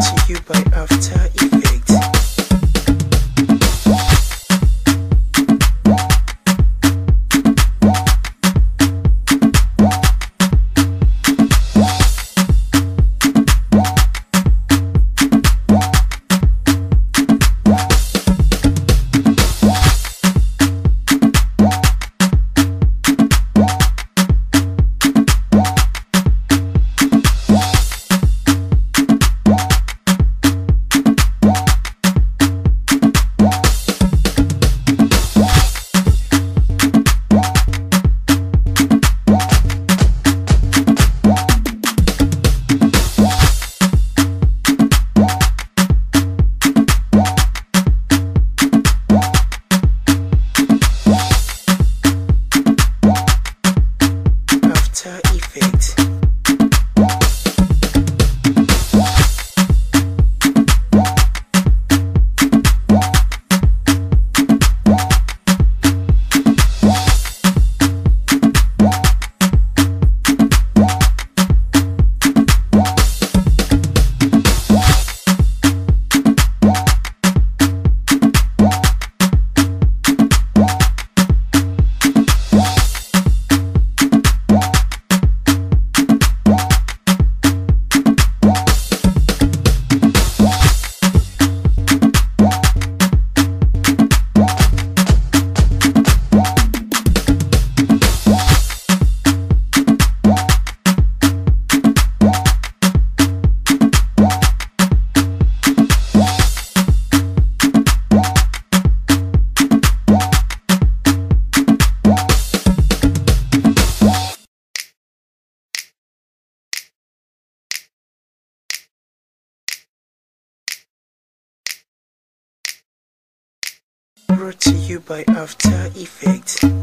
to you, but after. Brought to you by After Effects.